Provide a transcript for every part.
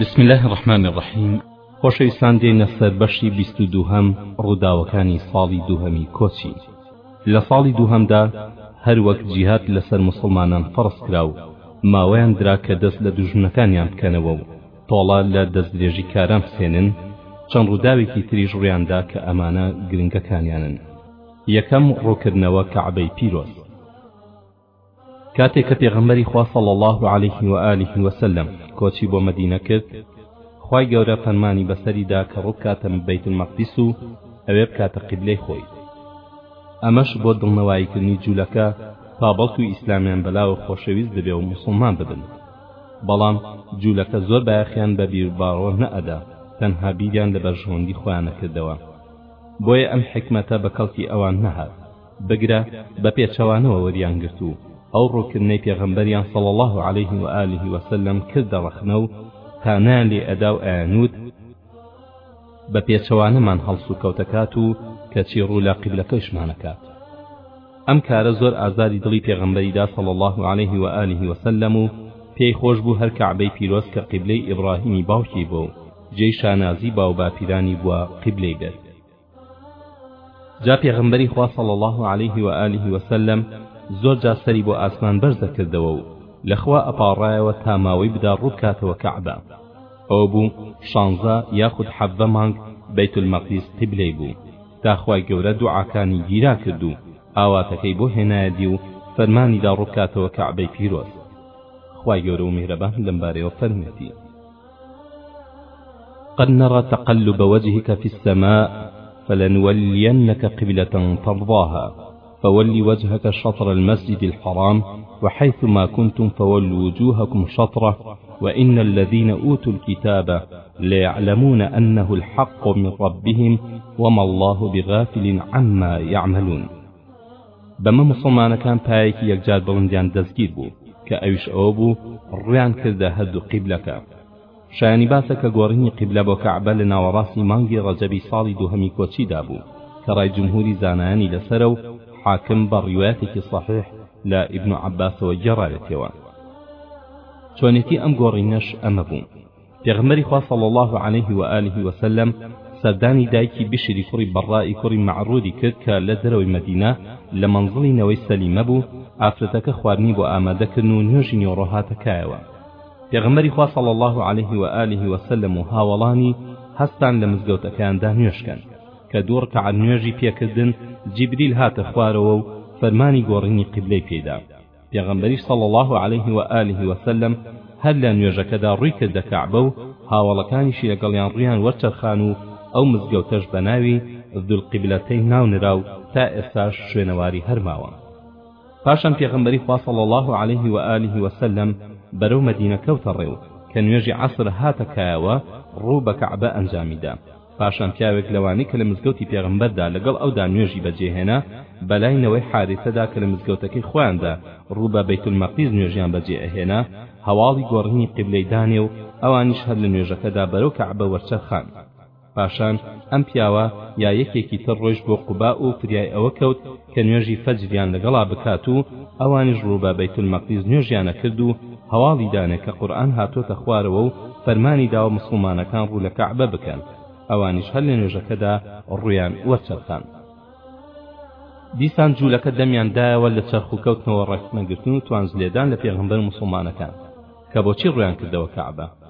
بسم الله الرحمن الرحیم خۆشەویستان دێنە سەر بەشی بیست و دووهەم ڕووداوەکانی ساڵی دووهەمی کۆچی لە ساڵی دووهەمدا هەروەک جیهاد لەسەر مسلمانان فەڕز کرا و ماوەیان درا کە دەست لە دوژمنەکانیان بکەنەوە و تۆڵە لە دەستدرێژی کاران بسێنن چەند ڕووداوێکی تریش ڕویاندا کە ئەمانە گرنگەکانیانن یەکەم ڕووکردنەوە کەعبەی پیرۆز کاتێک کە پێغەمبەری خوا صلی اللە علیه و آله و سلم کۆچی بۆ مەدینە کرد خوای گەورە فەرمانی بەسەری دا کە ڕووبکاتە بیت المقدس و ئەوێ بکاتە قیبلەی خۆی ئەمەش بۆ دڵنەواییکردنی جولەکە تا بەڵکو ئیسلامیان بەلاوە خۆشەویست ببێ و مسلمان ببن بەڵام جولەکە زۆر بایەخیان بە بیر باڕۆ نەئەدا تەنها بیریان لە بەرژوەندی خۆیانە کردەوە بۆیە ئەم حکمەتە بە کەڵکی ئەوان نەهات بگرە بە پێچەوانەوە وەریان گرت و ئەو ڕووکردنەی پێغەمبەریان صلی اللە علیه و آله و سلم کردە ڕەخنە و هانیان لێ ئەدا و ئەیانووت بە پێچەوانەمان هەڵسوکەوت ئەکات و کەچی ڕوو لە قیبلەکەشمان ئەکات ئەم کارە زۆر ئازاری دڵی پێغەمبەری دا صلی اللە علیه و آله و سلم و پێی خۆش بوو هەر کەعبەی پیرۆز کە قیبلەی ئیبڕاهیمی باوکی بوو جێی شانازی باوباپیرانی بووە قیبلەی بێت جا پێغمبەری خوا صلی الله علیه و آله و سلم زۆر جار سەری بۆ ئاسمان بەرز دەکردەوە و لە خوا ئەپاڕایەوە تا ماوەی بدا ڕوو بکاتەوە کەعبە ئەوە بوو شانزە یاخود حەڤدە مانگ بەیت المەقدیس قیبلەی بوو تا خوای گەورە دوعاکانی گیرا کرد و ئاواتەکەی بۆ هێنایە دی و فەرمانیدا ڕوو بکاتەوە کەعبەی پیرۆز خوای گەورە و میهرەبان لەمبارەیەوە فەرموویەتی قد نرى تقلب وجهك في السماء فلنولينك قبلة ترضاها فولي وجهك شطر المسجد الحرام وحيثما كنتم فولوا وجوهكم شطره وإن الذين أوتوا الكتاب ليعلمون أنه الحق من ربهم وما الله بغافل عما يعملون بەمە موسڵمانەکان پایەکی یەکجار بڵندیان دەستگیر بوو کە ئەویش ئەوە بوو ڕوویان کردە هەردوو قیبلەکە شایانی باسە کە گۆڕینی قیبلە بۆ کەعبە لە ناوەڕاستی مانگی ڕەجەبی ساڵی دووهەمی کۆچیدا بوو کە ڕای جمهوری زانایانی لەسەرە و حاکم بە ڕیوایەتێکی صحیح لە ئیبن عەباسەوە گێڕاوێتەوە چۆنێتی ئەم گۆڕینەش ئەمە بوو پێغەمبەری خوا صلی اللە علیه و آله و سلم سەردانی دایکی بشری کوڕی بەڕاء کوڕی مەعروری کرد کە لە دەرەوەی مەدینە لە مەنزڵی نەوەی سەلیمە بوو ئافرەتەکە خواردنی بۆ ئامادە کردن و نوێژی نیوەڕۆ هاتە کایەوە پێغەمبەری خوا صلی اللە علیه و آله و سلم و هاوەڵانی هەستان لە مزگەوتەکەیاندا نوێژکەن کە دوو ڕکعەت نوێژی پێکردن جیبریل هاتە خوارەوە و فەرمانی گۆڕینی قیبلەی پێدا پێغەمبەریش صلی اللە علیه و آله و سلم هەر لە نوێژەکەدا ڕووی کردە کەعبە و هاوەڵەکانیشی لەگەڵیان ڕوویان وەرچەرخان و ئەو مزگەوتەش بە ناوی ذوالقبلتین ناونرا و تا ئێستاش شوێنەواری هەر ماوە پاشان پێغەمبەری خوا صلی اللە علیه و آله و سلم بەرەو مەدینە کەوتە ڕێ و کە نوێژی عەسر هاتە کایەوە ڕوو بە کەعبە ئەنجامیدا پاشان پیاوێک لەوانەی کە لە مزگەوتی پێغەمبەردا لەگەڵ ئەودا نوێژی بەجێهێنا، بەلای نەوەی حارثەدا کە لە مزگەوتەکەی خۆیاندا ڕوو بە بەیت المەقدیس نوێژیان بەجێ ئەهێنا، هەواڵی گۆڕینی قیبلەی دانێ و ئەوانیش هەر لە نوێژەکەدا بەرەو کەعبە وەرچەرخان. پاشان ئەم پیاوە یا یەکێکی تر ڕۆیشت بۆ قوباء و فریای ئەوە کەوت، کە نوێژی فەجریان لەگەڵا بکات و ئەوانیش ڕوو بە بەیت المەقدیس نوێژیان ئەکرد و هەواڵی دانێ کە قورئان هاتۆتە خوارەوە و فەرمانی داوە موسڵمانەکان ڕوو لە کەعبە بکەن ئەوانیش هەر لە نوێژەکەدا ڕوویان وەرچەرخاند دیسان جوولەکە دەمیان دایەوە لە چەرخ و کەوتنەوە ڕێکخنەگرتن و توانجلێدان لە پێغەمبەر موسڵمانەکان کە بۆچی ڕویان کردەوە کەعبە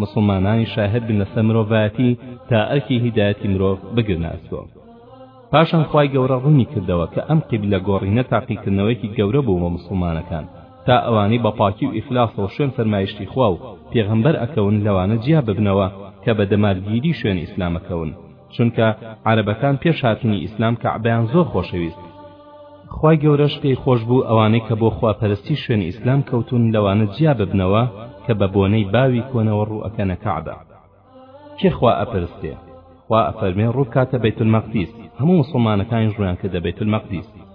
موسڵمانانیش شاهد بن لەسەر مرۆڤایەتی تا ئەرکی هیدایەتی مرۆڤ بگرنە ئەستۆ پاشان خوای گەورە ڕوونی کردەوە کە ئەم قیبلە گۆڕینە تاقیکردنەوەیەکی گەورە بوو بۆ موسڵمانەکان تا ئەوانەی بە پاکی و ئیخلاسەوە شوێن فەرمایشتی خوا و پێغەمبەر ئەکەون لەوانە جیا ببنەوە کە بە دەمارگیری شوێن ئیسلامەکەون چونکە عەرەبەکان پێش هاتنی ئیسلام کەعبەیان زۆر خۆشەویست خوای گەورەش پێی خۆش بوو ئەوانەی کە بۆ خوا پەرستی شوێن ئیسلام کەوتون لەوانە جیا ببنەوە کە بە بۆنەی باوی کۆنەوە ڕوو ئەکەنە کەعبە کێ خوا ئەپەرستێ خوا ئەفەرمێ ڕوو بکاتە بەیت المەقدیس هەموو موسڵمانەکانیش ڕویان کردە بەیت المەقدیس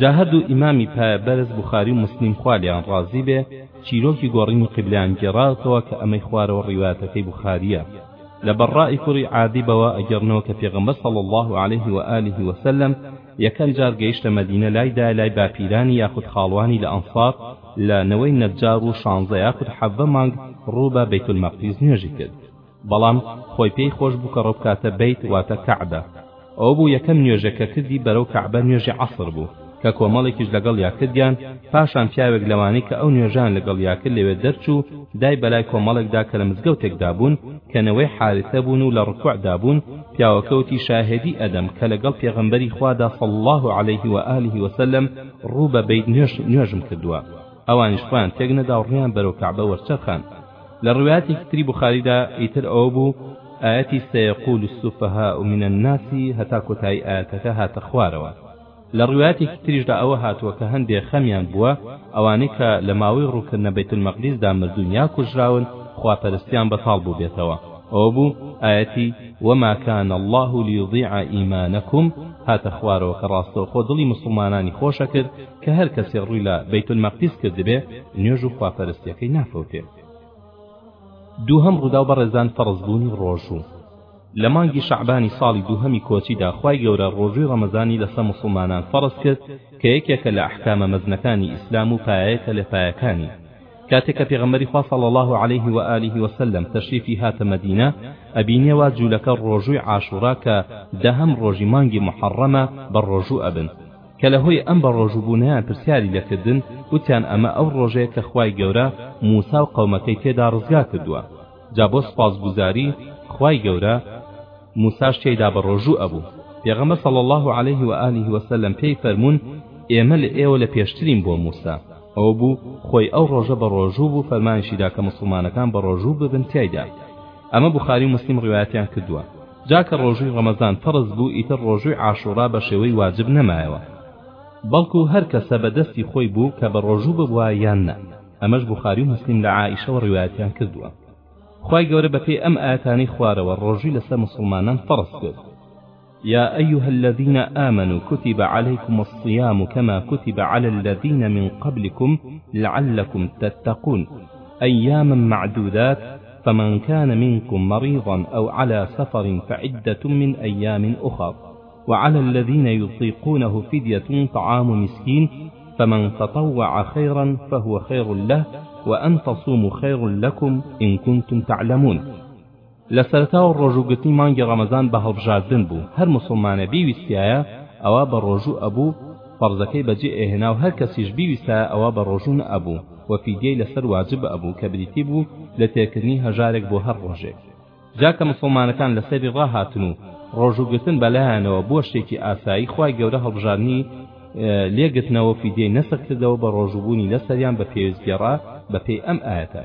جا هەردوو ئیمامی پایە بەرز بوخاری و موسلیم خوا لێیان ڕازی بێ چیرۆکی گۆڕینی قیبلەیان گێڕاوتەوە کە ئەمەی خوارەوە ڕیوایەتەکەی بوخاریە لە بەڕڕاء کوڕی عادیبەوە ئەگێڕنەوە کە پێغەمبەر صلی اللە علیه و آله و سلم یەکەم جار گەیشتە مەدینە لایدا لای باپیرانی یاخود خاڵوانی لە ئەنصار لە نەوەی نەجار و شانزە یاخود حەڤدە مانگ ڕوو بە بیت المقدس نوێژی کرد بەڵام خۆی پێی خۆش بوو کە ڕۆبکاتە بەیت واتە کەعبە ئەوەبوو یەکەم نوێژێک کە کردی بەرەو کەعبە نوێژی عەسر بوو کە کۆمەڵێکیش لەگەڵیا کردیان پاشان پیاوێک لەوانەی کە ئەو نوێژەیان لەگەڵیا کرد لەوێ دەرچوو دای بەلای کۆمەڵێکدا کە لە مزگەوتێکدا بوون کە نەوەی حارثە بوون و لە ڕکوع دابوون پیاوەکە وتی شاهێدی ئەدەم کە لەگەڵ پێغەمبەری خوادا صلی اللە علیه و آله وسلم ڕوو بە بەیت نوێژم کردووە ئەوانیش خۆیان تێک نەدا و ڕوویان بەرەو کەعبە وەرچەرخان لە ڕوایەتێکی تری بوخاریدا ئیتر ئەوە بوو ئایەتی سەیەقول السفهاء من الناس هەتا کۆتایی ئایەتەکە هاتە خوارەوە لە ڕوایەتێکی تریشدا ئەوە هاتووە کە هەندێ خەمیان بووە ئەوانەی کە لە ماوەی ڕووکردنە بەیت المەقدیسدا مردوون یا کوژراون خواپەرستیان بەتاڵ بوو بێتەوە ئەوە بوو ئایەتی وما كان الله ليضيع إيمانكم هاتە خوارەوە کە ڕاستەوخۆ دڵی مسلمانانی خۆشە کرد کە هەر کەسێ ڕووی لە بەیت المقدس کردبێ نوێژ و خوا پەرستیەکەی نافەوتێ. دووهەم ڕووداو بەڕێزان فەڕز بوونی ڕۆژوو لە مانگی شەعبانی ساڵی دووهەمی کۆچیدا خوای گەورە ڕۆژووی ڕەمەزانی لەسە موسڵمانان فەڕز کرد کە یەکێکە لە ئەحکامە مەزنەکانی ئیسلام و پایەیەکە لە پایەکانی کاتێ کە پێغەمبەری خوا صلی اللە علیه و آله و سلم تەشریفی هاتە مەدینە ئەبینێ وا جوولەکە ڕۆژووی عاشوڕا کە دەهەم ڕۆژی مانگی محەڕەمە بە ڕۆژوو ئەبن کە لە هۆی ئەم بەڕۆژوو بوونەیان پرسیاری لێ کردن وتیان ئەمە ئەو ڕۆژەیە کە خوای گەورە موسا و قەومەکەی تێدا ڕزگار کردووە جا بۆ سوپاس گوزاری خوای گەورە موساش تێیدا بەڕۆژوو ئەبوو پێغەمبەر صلی الله علیه و آله و سلم پێی فەرموون ئێمە لە ئێوە لە پێشترین بۆ موسا ئەوە بوو خۆی ئەو ڕۆژە بە ڕۆژوو بوو فەرمانیشیدا کە مسلمانەکان بە ڕۆژوو ببن تیایدا ئەمە بخاری و مسلم ڕوایەتیان کردووە جا کە ڕۆژووی ڕەمەزان فەرز بوو ئیتر ڕۆژووی عاشوڕا بە شێوەی واجب نەمایەوە بەڵکو هەر کەسە بە دەستی خۆی بوو کە بە ڕۆژوو ببوە یان نا ئەمەش بوخاری و موسلیم لە عائیشەوە ڕیوایەتیان کردووە خوای گەورە بە پێی ئەم ئایەتانەی خوارەوە ڕۆژووی لەسەر موسڵمانان فەڕز کرد یا ئەیها الذین آمنوا کتب علیکم الصیام کما کتب علی الذین من قبلکم لعلکم تتقون ایاما معدودات فمن کان منکم مریضا او علی سفر فعدة من ایام اخر وعلی الذین یطیقونه فدیة طعام مسکین فمن تطوع خیرا فهو خیر له وان تصوموا خیر لکم ان کنتم تعلمون لە سەرەتاوە ڕۆژوو گرتنی مانگی ڕەمەزان بە هەڵبژاردن بوو هەر موسڵمانێ بیویستایە ئەوا بە ڕۆژوو ئەبوو فەڕزەکەی بەجێ ئەهێنا و هەر کەسیش بیویستایە ئەوا بە ڕۆژوو نەئەبوو و فیدیەی لەسەر واجب ئەبوو کە بریتی بوو لە تێرکردنی هەژارێک بۆ هەر ڕۆژێک جا کە مسوڵمانەکان لەسەری ڕاهاتن و ڕۆژوو گرتن بەلایانەوە بووە شتێکی ئاسایی خوای گەورە هەڵبژاردنی لێگرتنەوە فیدیەی نەسخ کردەوە بە ڕۆژووبوونی لەسەریان بە پێویست گێڕا بەپێی ئەم ئایەتە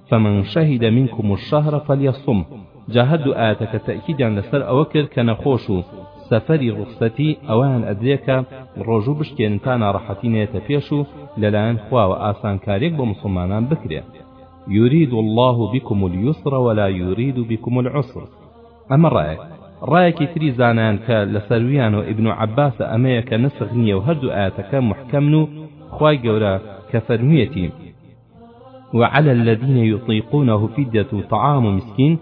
فمن شهد منکم الشهر فلیصمه، جا هەر دوو ئایەتەکە تەئکیدیان لەسەر ئەوە کرد کە نەخۆش و سەفەری ڕوخسەتی ئەوەیان ئەدرێ کە ڕۆژوو بشکێنن تا ناڕەحەتی نەیەتە پێش و لەلایەن خواوە ئاسانکارییەک بۆ موسڵمانان بکرێ یورید اللە بکم الیسر ولا یورید بکم العسر ئەمە ڕایەک ڕایەکی تری زانایان کە لەسەر ویان و ئیبن عەباسە ئەمەیە کە نسخ نییە و هەردوو ئاەتەکە محکەمن و خوای گەورە کە فەرمیەتی وعلی الذین یطیقونە فدیە طعام مسکین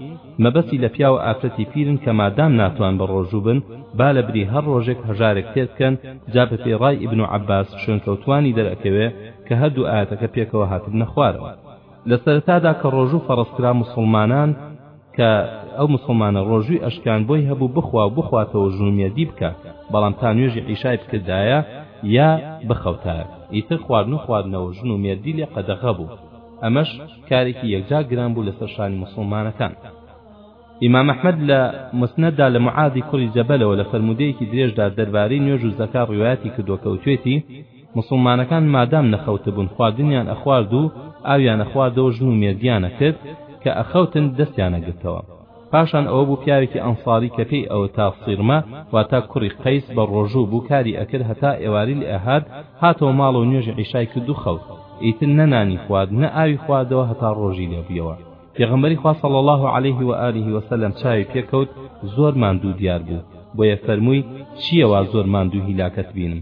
مەبەستی لە پیاو ئافرەتی پیرن کە مادام ناتوان بە ڕۆژوو بن با لە بری هەر ڕۆژێک هەژارێک تێر بکەن جا بە پێی ڕای ئیبن عەباس شوێنکەوتوانی دەرئەکەوێ کە هەردوو ئایەتەکە پێکەوە هاتبنە خوارەوە لە سەرەتادا کە ڕۆژوو فەڕزکرا موسڵمانان کە ئەو موسڵمانە ڕۆژووی ئەشکان بۆی هەبوو بخوا و بخواتەوە ژن و مێردی بکا بەڵام تا نوێژی عیشای بکردایە یا بخەوتایە ئیتر خواردن و خواردنەوە ژن و مێردی لێ قەدەغە بوو ئەمەش کارێکی یەکجار گران بوو لەسەر شانی موسڵمانەکان ئیمام ئەحمەد لە مسنەدا لە معادی کوڕی جەبەلەوە لە فەرموودەیەکی درێژدا دەربارەی نوێژ و زەکا ڕیوایەتی کردووە کە وتوێتی موسڵمانەکان مادام نەخەوتبوون خواردنیان ئەخوارد و ئاویان ئەخواردەوە ژن و مێردیان ئەکرد کە ئەخەوتن دەستیان ئەگرتەوە پاشان ئەوە بوو پیاوێکی ئەنساری کە پێی ئەوتا صیرمە واتا کوڕی قەیس بە ڕۆژوو بوو کاری ئەکرد هەتا ئێواری لئ هات هاتەوە ماڵەوە نوێژی عیشای کرد و خەوت ئیتر نە نانی خوارد نە ئاوی خواردەوە هەتا ڕۆژی لئ بویەوە پێغەمبەری خوا صلی اللە علیه و آله و سلم چاوی پێ کەوت زۆر ماندوو دیار بوو بۆیە فەرمووی چییە وا زۆر ماندوو هیلاکت بینم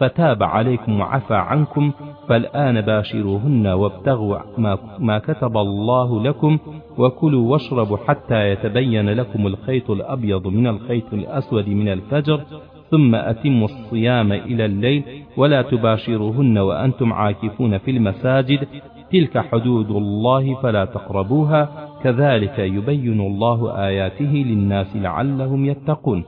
فتاب عليكم وعفى عنكم فالآن باشروهن وابتغوا ما كتب الله لكم وكلوا واشربوا حتى يتبين لكم الخيط الأبيض من الخيط الأسود من الفجر ثم أتموا الصيام إلى الليل ولا تباشروهن وأنتم عاكفون في المساجد تلك حدود الله فلا تقربوها كذلك يبين الله آياته للناس لعلهم يتقون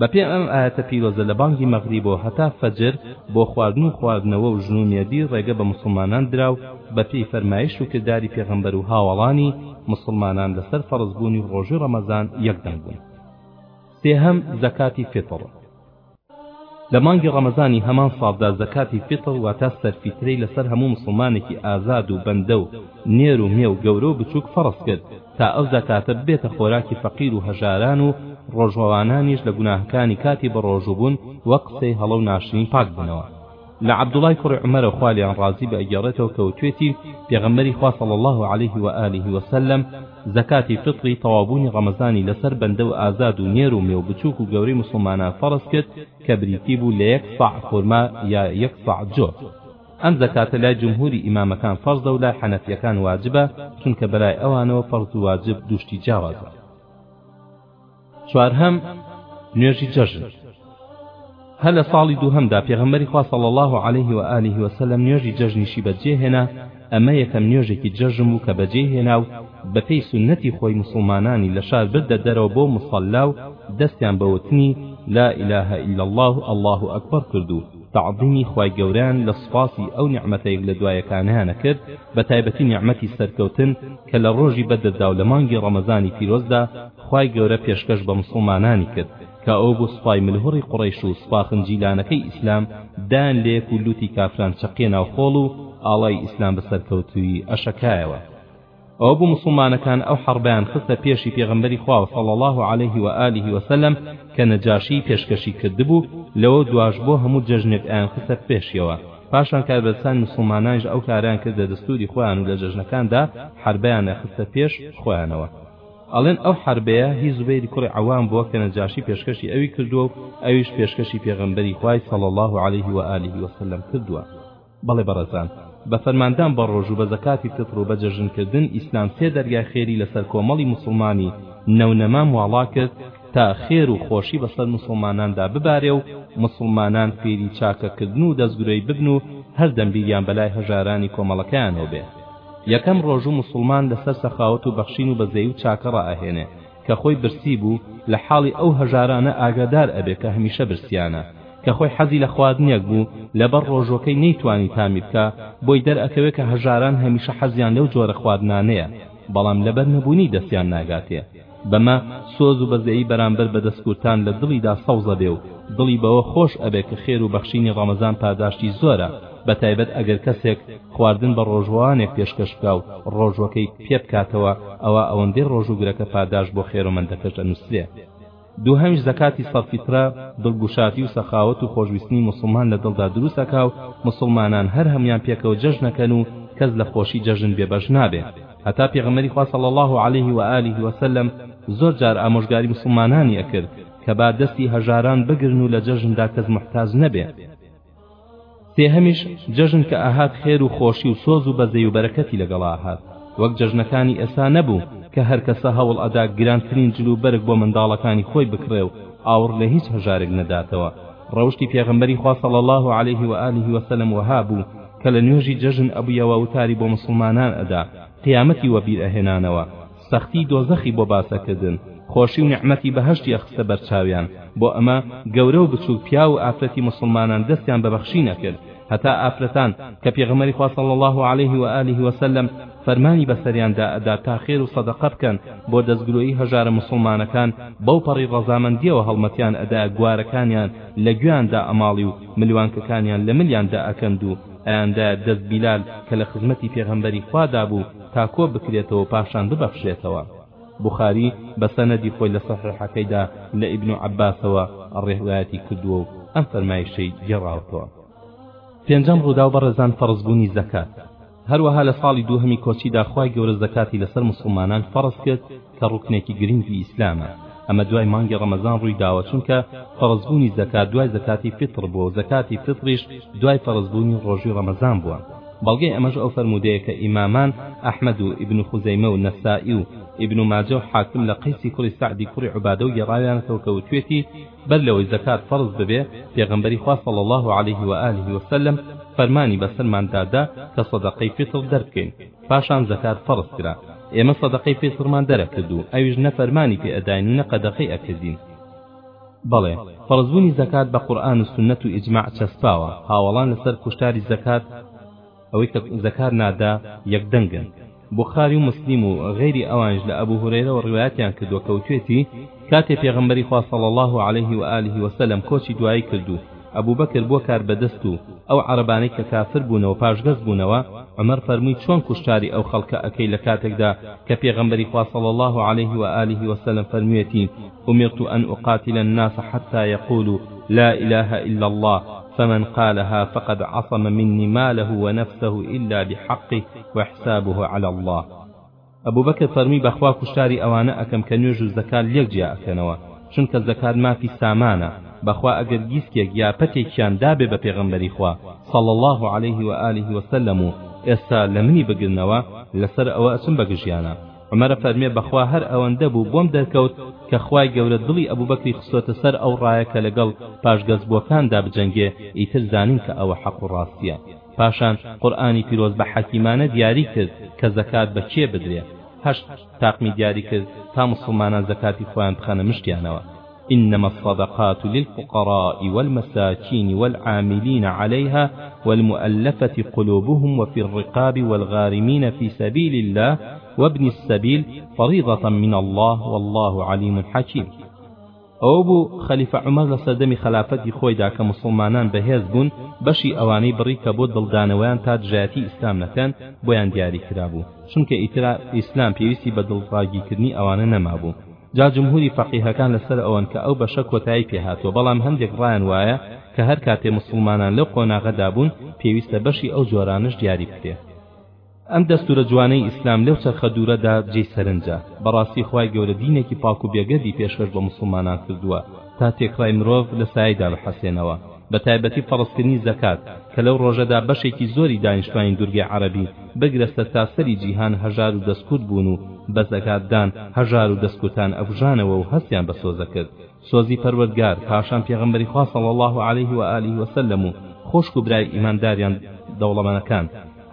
بەپێ ئەم ئایەتە پیرۆزە لە بانگی مەغریبەوە هەتا فەجر بۆ خواردن و خواردنەوە و ژن و مێردی ڕێگە بە موسڵمانان درا و بەپێی فەرمایشت و کرداری پێغەمبەر و هاوەڵانی، موسڵمانان لەسەر فەڕزبوونی ڕۆژووی ڕەمەزان یەکدەنگ بوون. سێهەم، زەکاتی فیتڕ. لە مانگی ڕەمەزانی هەمان ساڵدا زەکاتی فیتڕ واتە سەرفیترەی لەسەر هەموو موسڵمانێکی ئازاد و بەندە و نێر و مێ و گەورە و بچووک فەڕز کرد، تا ئەو زەکاتە ببێتە خۆراکی فەقیر و هەژاران و ڕۆژوەوانانیش لە گوناهەکانی کاتی بەڕۆژووبوون و قسەی هەڵە و ناشرین پاک بنەوە. لە عەبدوڵای کوڕی عومەرە خوا لێیان ڕازی بێ ئەگێڕێتەوە کە وتوێتی، پێغەمبەری خوا صلی اللە علیه و آله و سلم زەکاتی فطری تەواوبوونی ڕەمەزانی لەسەر بەندە و ئازاد و نێر و مێ و بچووک و گەورەی موسڵمانان فەرز کرد کە بریتی بوو لە یەک ساع خورما یا یەک ساع جۆ ئەم زەکاتە لای جمهوری ئیمامەکان فەرزەو لای حەنەفیەکان واجبە چونکە بەلای ئەوانەوە فەرزو واجب دوو شتی جیاوازە چوارهەم نوێژی جەژن هەر لە ساڵی دووهەمدا پێغەمبەری خوا صلی الله علیه و آله و سلم نوێژی جەژنیشی بەجێ هێنا ئەمە یەکەم نوێژێکی جەژن بوو کە بەجێ هێنا و بەپێی سنەتی خۆی مسلمانانی لە شار بردە دەرەوە بۆ مصەلا و دەستیان بە وتنی لا اله الا الله الله اکبر کردو تەعزیمی خوای گەورەیان لە سوپاسی ئەو نیعمەتە یەک لە دوا یەکانەیانە کرد بە تایبەتی نیعمەتی سەرکەوتن کە لە ڕۆژی بەدردا و لە مانگی ڕەمەزانی پیرۆزدا خوای گەورە پێشکەش بە موسڵمانانی کرد کە ئەو بوو سوپای ملهوڕی قوڕەیش و سوپا خنجیلانەکەی ئیسلام دان لە یەک و لوتی کافران چەقیە ناو خۆڵ و ئاڵای ئیسلام بە سەرکەوتوویی ئەشەکایەوە. ئەوە بوو موسڵمانەکان ئەو حەڕبەیان خستە پێشی پێغەمبەری خواوە صلی اللە علیه و آله و سلم کە نەجاشی پێشکەشی کردبوو لەوە دواش بۆ هەموو جەژنێک ئەیان خستە پێشیەوە پاشان کاربەدەستانی موسڵمانانیش ئەو کارەیان کردە دەستوری خۆیان و لە جەژنەکاندا حەربەیان ئەخستە پێش خۆیانەوە ئەڵێن ئەو حەربەیە هی زوبەیری کوڕی عەوام بووە کە نەجاشی پێشکەشی ئەوی کردووە و ئەویش پێشکەشی پێغەمبەری خوای صلی اللە علیه و آله و سلم کردووە بەڵێ بەڕێزان، بە فەرماندان بە ڕۆژ و بە زەکاتی فیتڕ و بە جەژن کردن ئیسلام سێ دەرگای خێری لەسەر کۆمەڵی موسڵمانی نەو نەمام واڵا کرد تا خێر و خۆشی بەسەر موسڵماناندا ببارێ و موسڵمانان فێری چاکە کردن و دەستگرۆی ببن و هەردەم بیریان بەلای هەژارانی کۆمەڵەکەیانەوە بێ. یەکەم ڕۆژوو موسڵمان لەسەر سەخاوەت و بەخشین و بەزەیی و چاکە ڕائەهێنێ. کە خۆی برسی بوو لە حاڵی ئەو هەژارانە ئاگادار ئەبێ کە هەمیشە برسیانە، کە خۆی حەزی لە خواردنێک بوو لەبەر ڕۆژوەکەی نەیتوانی تامی بکا بۆی دەرئەکەوێ کە هەژاران هەمیشە حەزیان لەو جۆرە خواردنانەیە بەڵام لەبەر نەبوونی دەستیان ناگاتێ بەمە سۆز و بەزەیی بەرامبەر بە دەستکورتان لە دڵیدا سەوزەبێ و دڵی بەوە خۆش ئەبێ کە خێر و بەخشینی ڕەمەزان پاداشتی زۆرە بەتایبەت ئەگەر کەسێک خواردن بە ڕۆژوەوانێک پێشکەش بکا و ڕۆژوەکەی پێ بکاتەوە ئەوا ئەوەندەی ڕۆژوگرەکە پاداشت بۆ خێرۆمەندەکەش ئەنوسرێ دووهەمیش زەکاتی سەرفیترە دڵگوشاتی و سەخاوەت و خۆشویستنی موسڵمان لە دڵدا دروست ئەکا و موسڵمانان هەر هەموان پێکەوە جەژن ئەکەن و کەس لە خۆشی جەژن بێ بەش نابێ هەتا پێغەمبەری خوا صلی اللە علیه و آله و سلم زۆر جار ئامۆژگاری موسڵمانانی ئەکرد کە با دەستی هەژاران بگرن و لە جەژندا کەس موحتاج نەبێ سێهەمیش جەژن کە ئەهات خێر و خۆشی و سۆز و بەزەی و بەرەکەتی لەگەڵا ئەهات وەک جەژنەکانی ئێستا نەبوو کە هەر کەسە هەوڵ ئەدا گرانترین جل و بەرگ بۆ منداڵەکانی خۆی بکڕێ و ئاوڕ لە هیچ هەژارێک نەداتەوە ڕەوشتی پێغەمبەری خوا صلی الله علیه و آله و سلم وەها بوو کە لە نوێژی جەژن ئەبوویەوە وتاری بۆ موسڵمانان ئەدا قیامەتی وەبیر ئەهێنانەوە سەختی دۆزەخی بۆ باسە کردن خۆشی و نیعمەتی بەهەشتی ئەخستە بەرچاویان بۆ ئەمە گەورە و بچوک پیاو و ئافرەتی موسڵمانان دەستیان بە بەخشین ئەکرد هەتا ئافرەتان کە پێغەمبەری خوا صلی اللە علیه و آله و سلم فەرمانی بەسەریاندا ئەدا تا خێر و صدقە بکەن بۆ دەستگرۆیی هەژارە موسڵمانەکان بەو پەڕی ڕەزامەندیەوە هەڵمەتیان ئەدا گوارەکانیان لە گوێیاندا ئەماڵی و ملوانکەکانیان لە ملیاندا ئەکەند و ئەیاندا دەست بیلال کە لە خزمەتی پێغەمبەری خوادا بوو تا کۆ بکرێتەوە پاشان ببەخشێتەوە بوخاری بە سەنەدی خۆی لە سەحیحەکەیدا لە ئیبن عەباسەوە ڕێوایەتی کردووە و ئەم فەرمایشەی گێڕاوەتەوە پێنجەم ڕووداو بەڕێزان فەڕزبوونی زەکات هەروەها لە ساڵی دووهەمی کۆچیدا خوای گەورە زەکاتی لەسەر موسڵمانان فەڕز کرد کە ڕوکنێکی گرنگی ئیسلامە ئەمە دوای مانگی ڕەمەزان ڕووی داوە چونکە فەڕزبوونی زەکات دوای زەکاتی فیتڕ بووە و زەکاتی فیتڕیش دوای فەڕزبوونی ڕۆژی ڕەمەزان بووە بەڵگەی ئەمەش ئەو فەرموودەیە کە ئیمامان ئەحمەد و ئیبن خوزەیمە و نەسائی و ئیبن و ماجە و حاکم لە قەیسی کوڕی سەعدی کوڕی عوبادە و گێڕاویانەتەوە کە وتوێتی بەر لەوەی زەکات فەرز ببێ پێغەمبەری خوا صلی الله علیه و آله وسلم فەرمانی بەسەرماندا دا کە سەدەقەی فیتڕ دەربکەین پاشان زەکات فەرز کرا ئێمە سەدەقەی فیتڕمان دەرەکرد و ئەویش نە فەرمانی پێ ئەداین و نە قەدەخەی ئەکردین بەڵێ فەرزبوونی زەکات بە قورئان و سوننەت و ئیجماع چەسپاوە هاوەڵان لەسەر کوشتاری زەکات ئەوەی کە زەکات نادا یەک دەنگن بوخاری و مسلیم و غیری ئەوانش لە ئەبو هورەیرەوە ڕوایەتیان کردووە کە وتوێتی کاتێ پێغەمبەری خوا صلی الله علیه و آله وسلم کۆچی دوایی کرد و ئەبوبەکر بوە کاربەدەست و ئەو عەرەبانەی کە کافر بونەوە پاشگەز بونەوە، عومەر فەرموی چۆن کوشتاری ئەو خەڵکە ئەکەی لە کاتێکدا کە پێغەمبەری خوا صلی اللە علیه و آله و سلم فەرمویەتی امرت ان اقاتل الناس حتی یقولو لا اله الا اللە فمن قالها فقد عصم منی ماله ونفسه الا بحقه وحسابه علی اللە. ئەبوبەکر فەرمی بەخوا کوشتاری ئەوانە ئەکەم کە نوێژ و زەکات لێک جیا ئەکەنەوە چونکە زەکات مافی سامانە بەخوا ئەگەر گیسکێک یا پەتێکیان دابێ بە پێغەمبەری خوا صلی اللە علیه و آله و سلم و ئێستا لە منی بگرنەوە لەسەر ئەوە ئەچم بە گژیانە عمر فەرمێ بەخوا هەر ئەوەندە بوو بۆم دەرکەوت کە خوای گەورە دڵی ئەبوبەکری خستۆتە سەر ئەو ڕایە کە لەگەڵ پاشگەزبووەکاندا بجەنگێ ئیتر زانیم کە ئەوە حەق و ڕاستیە پاشان قورئانی پیرۆز بە حەکیمانە دیاری کرد کە زەکات بە کێ بدرێ، هەشت تاقمی دیاری کرد تا موسڵمانان زەکاتی خۆیان بخەنە مشتیانەوە، انما الصدقات للفقراء والمساکین والعاملین علیها والمؤلفة قلوبهم وفی الرقاب والغارمین فی سبیل اللە وابن السبیل فریضة من اللە واللە علیم حکیم. ئەوە بوو خەلیفە عومەر لە سەردەمی خەلافەتی خۆیدا کە موسڵمانان بەهێز بوون بەشی ئەوانەی بڕی کە بۆ دڵدانەوەیان تا دژایەتی ئیسلام نەکەن بۆیان دیاری کرابوو چونکە ئیتر ئیسلام پێویستی بە دڵڕاگیکردنی ئەوانە نەمابوو جا جمهوری فەقیهەکان لەسەر ئەوەن کە ئەو بەشە کۆتایی پێ هاتووە بەڵام هەندێک ڕایان وایە کە هەر کاتێ موسڵمانان لەو قۆناغەدا بوون پێویستە بەشی ئەو جۆرانەش دیاری بکرێ. ئەم دەستورە جوانەی ئیسلام لەو چەرخە دورەدا جێی سەرنجە بەڕاستی خوای گەورە دینێکی پاک و بێگەردی پێشکەش بە موسڵمانان کردووە تا تێکڕای مرۆڤ لە سایەیدا بحەسێنەوە بەتایبەتی فەڕزکردنی زەکات کە لەو ڕۆژەدا بەشێکی زۆری دانیشتوانی دورگەی عەرەبی بگرە سەرتاسەری جیهان هەژار و دەستکورت بوون و بە زەکاتدان هەژار و دەستکورتان ئەکوژانەوە و هەستیان بە سۆزە کرد سۆزی پەروەردگار پاشان پێغەمبەری خوا صلی اللە علیه و آله و سلم و خۆشک و برای ئیمانداریان دەوڵەمەنەکان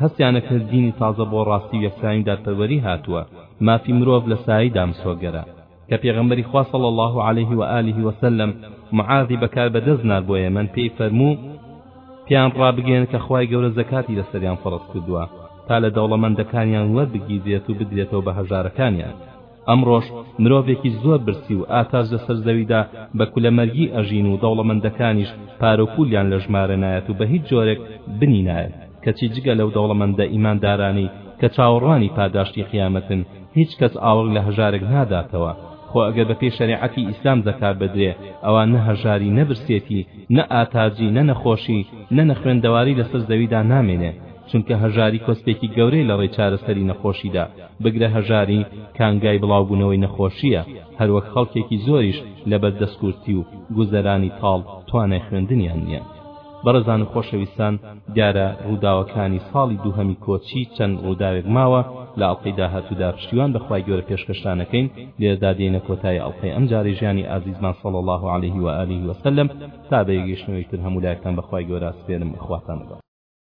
هەستیانەکرد دینی تازە بۆ ڕاستی و یەکسانی و دادپەروەری هاتووە مافی مرۆڤ لە سایەیدا مسۆگەرە کە پێغەمبەری خوا صلی اللە علیه و آله و سلم معاذی بەکار بەدەست نارد بۆ یەمەن پێی فەرموو پێیان ڕابگەیەن کە خوای گەورە زەکاتی لەسەریان فەڕز کردووە تا لە دەوڵەمەندەکانیان وەربگیردرێت و بدرێتەوە بە هەژارەکانیان ئەمڕۆش مرۆڤێکی زۆر برسی و ئاتاج لەسەر زەویدا بە کولەمەرگی ئەژین و دەوڵەمەندەکانیش پارەو پولیان لە ژمارە نایەت و بە هیچ جۆرێک بنی نایەت کەچی جگە لەو دەوڵەمەندە ئیماندارانەی کە چاوەڕوانی پاداشتی قیامەتن هیچ کەس ئاوڕ لە هەژارێک ناداتەوە خۆ ئەگەر بە پێی شەریعەتی ئیسلام زەکات بدرێ ئەوا نە هەژاری نە برسێتی نە ئاتاجی نە نەخۆشی نە نەخوێندەواری لەسەر زەویدا نامێنێ چونکە هەژاری کۆسپێکی گەورەی لە ڕێی چارەسەری نەخۆشیدا بگرە هەژاری کانگای بڵاوبوونەوەی نەخۆشییە، هەروەک خەڵکێکی زۆریش لەبەر دەستکورتی و گوزەرانی تاڵ توانای خوێندنیان نییە. بەڕێزان و خۆشەویستان دیارە ڕووداوەکانی ساڵی دووهەمی کۆچی چەند ڕووداوێک ماوە لە ئەڵقەی داهاتوودا پشتیوان بە خوای گەورە پێشکەشتانەکەین لێرەدا دێینە کۆتایی ئەڵقەی ئەمجارەی ژیانی ئازیزمان صلی اللە علیه و آله و سلم تا بەیەکگەیشتنەوەی تر هەموولایەکتان بە خوای گەورە ئەسپێرم خواتان لەگەڵ